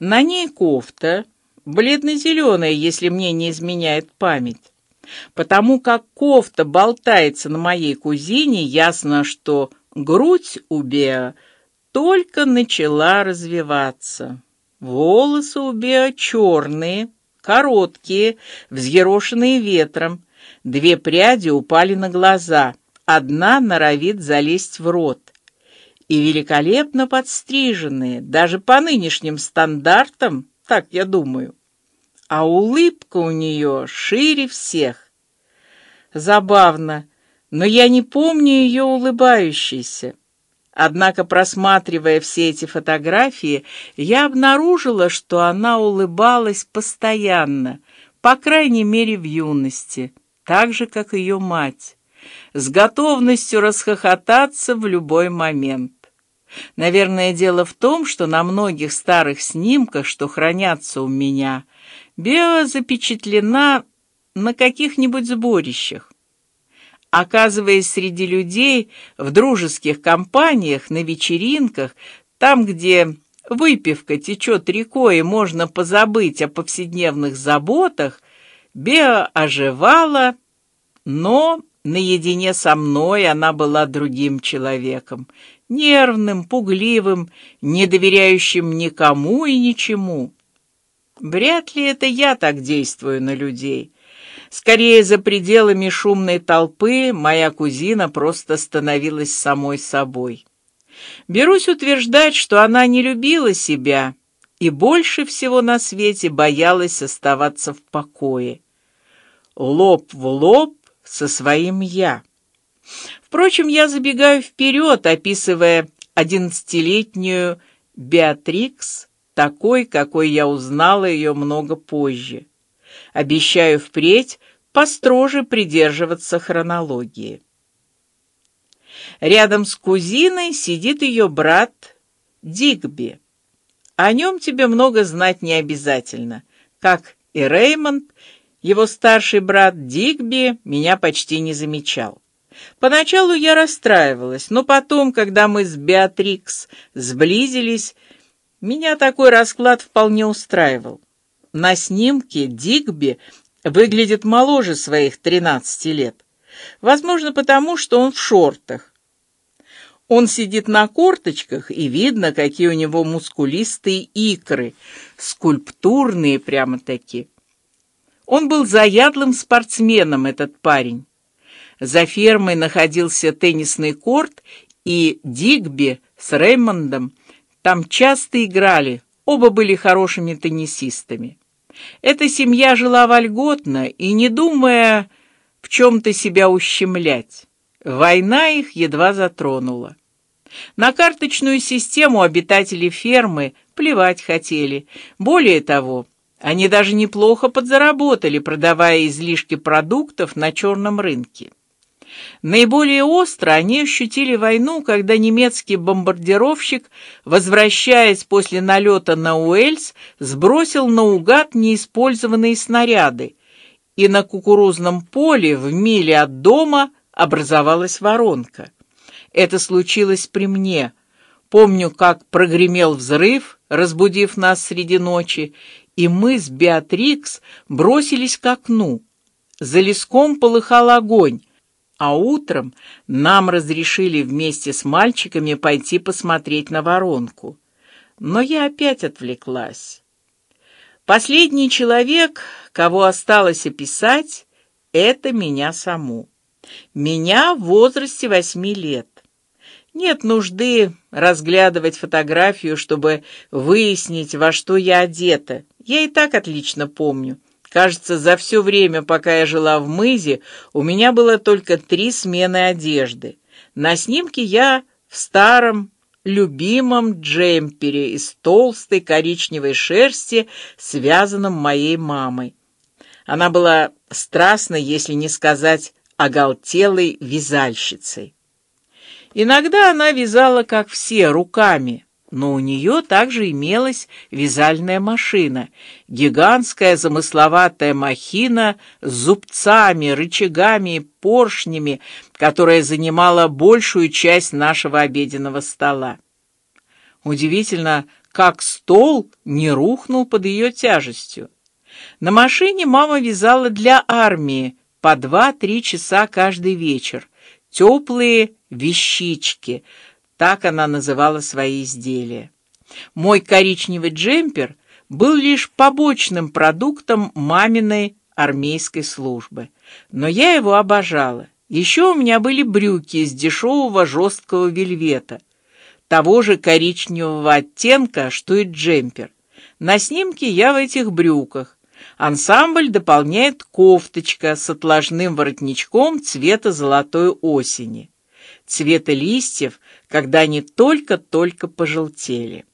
На ней кофта, бледно-зеленая, если мне не изменяет память. Потому как кофта болтается на моей кузине, ясно, что грудь у Беа только начала развиваться. Волосы у Беа черные, короткие, взъерошенные ветром. Две пряди упали на глаза, одна норовит залезть в рот. И великолепно подстриженные, даже по нынешним стандартам, так я думаю а улыбка у нее шире всех. Забавно, но я не помню ее улыбающейся. Однако, просматривая все эти фотографии, я обнаружила, что она улыбалась постоянно, по крайней мере в юности, так же, как ее мать, с готовностью расхохотаться в любой момент. Наверное, дело в том, что на многих старых снимках, что хранятся у меня, Беа запечатлена на каких-нибудь сборищах. Оказываясь среди людей в дружеских компаниях, на вечеринках, там, где выпивка течет рекой и можно позабыть о повседневных заботах, Беа оживала, но наедине со мной она была другим человеком, нервным, пугливым, не доверяющим никому и ничему. Вряд ли это я так действую на людей. Скорее, за пределами шумной толпы моя кузина просто становилась самой собой. Берусь утверждать, что она не любила себя и больше всего на свете боялась оставаться в покое. Лоб в лоб со своим я. Впрочем, я забегаю вперед, описывая одиннадцатилетнюю Беатрикс такой, какой я узнала ее много позже. Обещаю впредь построже придерживаться хронологии. Рядом с кузиной сидит ее брат Дигби. О нем тебе много знать не обязательно. Как и Реймонд, его старший брат Дигби меня почти не замечал. Поначалу я расстраивалась, но потом, когда мы с Беатрикс сблизились, меня такой расклад вполне устраивал. На снимке Дигби выглядит моложе своих тринадцати лет, возможно, потому что он в шортах. Он сидит на корточках, и видно, какие у него мускулистые икры, скульптурные прямо-таки. Он был заядлым спортсменом, этот парень. За фермой находился теннисный корт, и Дигби с Реймондом там часто играли, оба были хорошими теннисистами. Эта семья жила вольготно и не думая в чем-то себя ущемлять. Война их едва затронула. На карточную систему обитатели фермы плевать хотели. Более того, они даже неплохо подзаработали, продавая излишки продуктов на черном рынке. Наиболее остро они ощутили войну, когда немецкий бомбардировщик, возвращаясь после налета на Уэльс, сбросил наугад неиспользованные снаряды, и на кукурузном поле в миле от дома образовалась воронка. Это случилось при мне. Помню, как прогремел взрыв, разбудив нас среди ночи, и мы с Беатрикс бросились к окну. За леском полыхал огонь а утром нам разрешили вместе с мальчиками пойти посмотреть на воронку. Но я опять отвлеклась. Последний человек, кого осталось описать, это меня саму. Меня в возрасте восьми лет. Нет нужды разглядывать фотографию, чтобы выяснить, во что я одета. Я и так отлично помню. Кажется, за все время, пока я жила в Мызе, у меня было только три смены одежды. На снимке я в старом любимом джемпере из толстой коричневой шерсти, связанном моей мамой. Она была страстной, если не сказать оголтелой вязальщицей. Иногда она вязала, как все, руками, но у нее также имелась вязальная машина, гигантская замысловатая махина с зубцами, рычагами поршнями, которая занимала большую часть нашего обеденного стола. Удивительно, как стол не рухнул под ее тяжестью. На машине мама вязала для армии по два-три часа каждый вечер. Теплые вещички, так она называла свои изделия. Мой коричневый джемпер был лишь побочным продуктом маминой армейской службы, но я его обожала. Еще у меня были брюки из дешевого жесткого вельвета, того же коричневого оттенка, что и джемпер. На снимке я в этих брюках. Ансамбль дополняет кофточка с отложным воротничком цвета золотой осени, цвета листьев, когда они только-только пожелтели.